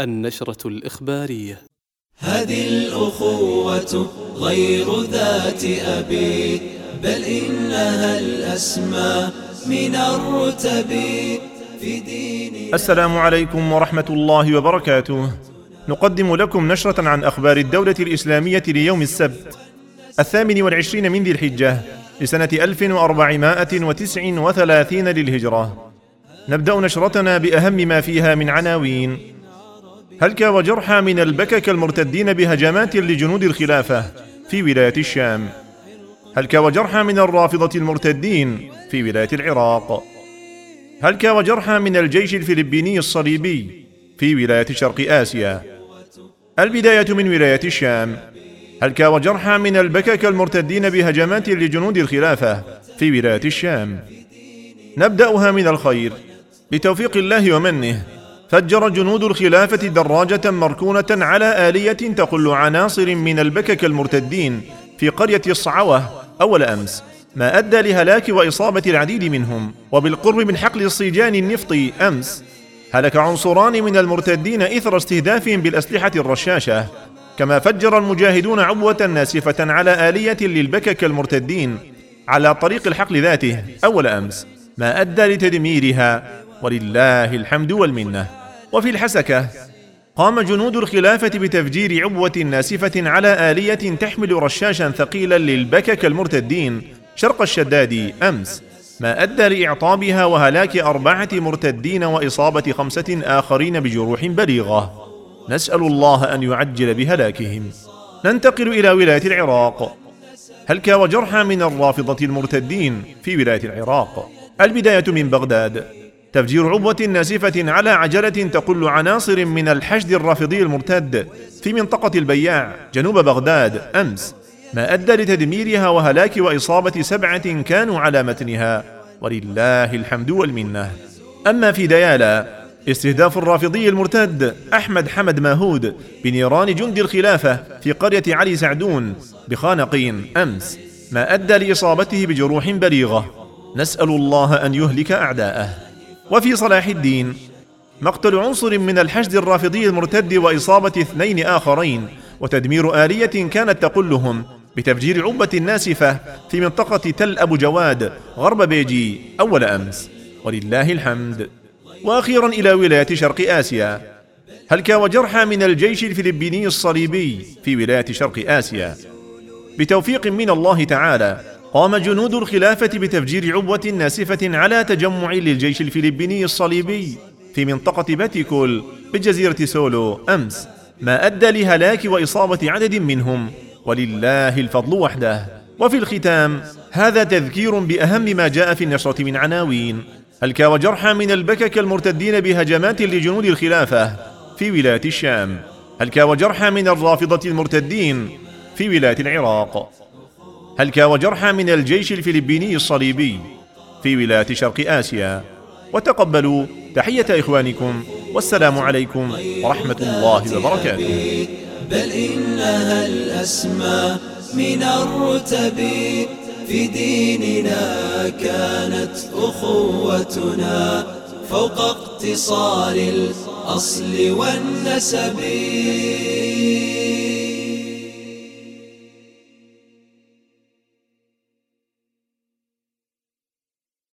النشرة الإخبارية. هذه الأخوة غير ذات أبي بل إنها الأسمى من الرتب في دين السلام عليكم ورحمة الله وبركاته. نقدم لكم نشرة عن أخبار الدولة الإسلامية ليوم السبت الثامن والعشرين من ذي الحجة لسنة 1439 للهجرة. نبدأ نشرتنا بأهم ما فيها من عناوين. هلك وجرحى من البكك المرتدين بهجمات لجنود الخلافة في ولاية الشام؟ هلك وجرحى من الرافضة المرتدين في ولاية العراق؟ هلك وجرحى من الجيش الفلبيني الصليبي في ولاية شرق آسيا؟ البداية من ولاية الشام. هلك وجرحى من البكك المرتدين بهجمات لجنود الخلافة في ولاية الشام؟ نبدأها من الخير. بتوفيق الله ومنه فجر جنود الخلافة دراجة مركونة على آلية تقل عناصر من البكك المرتدين في قرية الصعوة أول أمس ما أدى لهلاك وإصابة العديد منهم. وبالقرب من حقل الصيجان النفطي أمس هلك عنصران من المرتدين إثر استهدافهم بالأسلحة الرشاشة. كما فجر المجاهدون عبوة ناسفة على آلية للبكك المرتدين على طريق الحقل ذاته أول أمس ما أدى لتدميرها. ولله الحمد والمنة. وفي الحسكة قام جنود الخلافة بتفجير عبوة ناسفة على آلية تحمل رشاشا ثقيلا للبكك المرتدين شرق الشداد أمس ما أدى لإعطابها وهلاك أربعة مرتدين وإصابة خمسة آخرين بجروح بليغة. نسأل الله أن يعجل بهلاكهم. ننتقل إلى ولاية العراق. هلك وجرحى من الرافضة المرتدين في ولاية العراق؟ البداية من بغداد. تفجير عبوة ناسفة على عجلة تقل عناصر من الحشد الرافضي المرتد في منطقة البياع جنوب بغداد. أمس ما أدى لتدميرها وهلاك وإصابة سبعة كانوا على متنها ولله الحمد والمنة. أما في ديالا استهداف الرافضي المرتد أحمد حمد ماهود بنيران جند الخلافة في قرية علي سعدون بخانقين. أمس ما أدى لإصابته بجروح بليغة. نسأل الله أن يهلك أعداءه. وفي صلاح الدين. مقتل عنصر من الحشد الرافضي المرتد وإصابة اثنين آخرين وتدمير آلية كانت تقلهم بتفجير عبة ناسفة في منطقة تل أبو جواد غرب بيجي أول أمس. ولله الحمد. وأخيرا إلى ولاية شرق آسيا. هلك وجرحى من الجيش الفلبيني الصليبي في ولاية شرق آسيا؟ بتوفيق من الله تعالى. قام جنود الخلافة بتفجير عبوة ناسفة على تجمع للجيش الفلبيني الصليبي في منطقة باتيكول بجزيرة سولو أمس ما أدى لهلاك وإصابة عدد منهم ولله الفضل وحده. وفي الختام هذا تذكير بأهم ما جاء في النشرة من عناوين. هلك وجرحى من البكك المرتدين بهجمات لجنود الخلافة في ولاية الشام؟ هلك وجرحى من الرافضة المرتدين في ولاية العراق؟ هلك وجرحى من الجيش الفلبيني الصليبي في ولاية شرق آسيا؟ وتقبلوا تحية إخوانكم والسلام عليكم ورحمة الله وبركاته. بل إنها الأسمى من الرتب في ديننا كانت أخوتنا فوق اقتصار الأصل والنسب.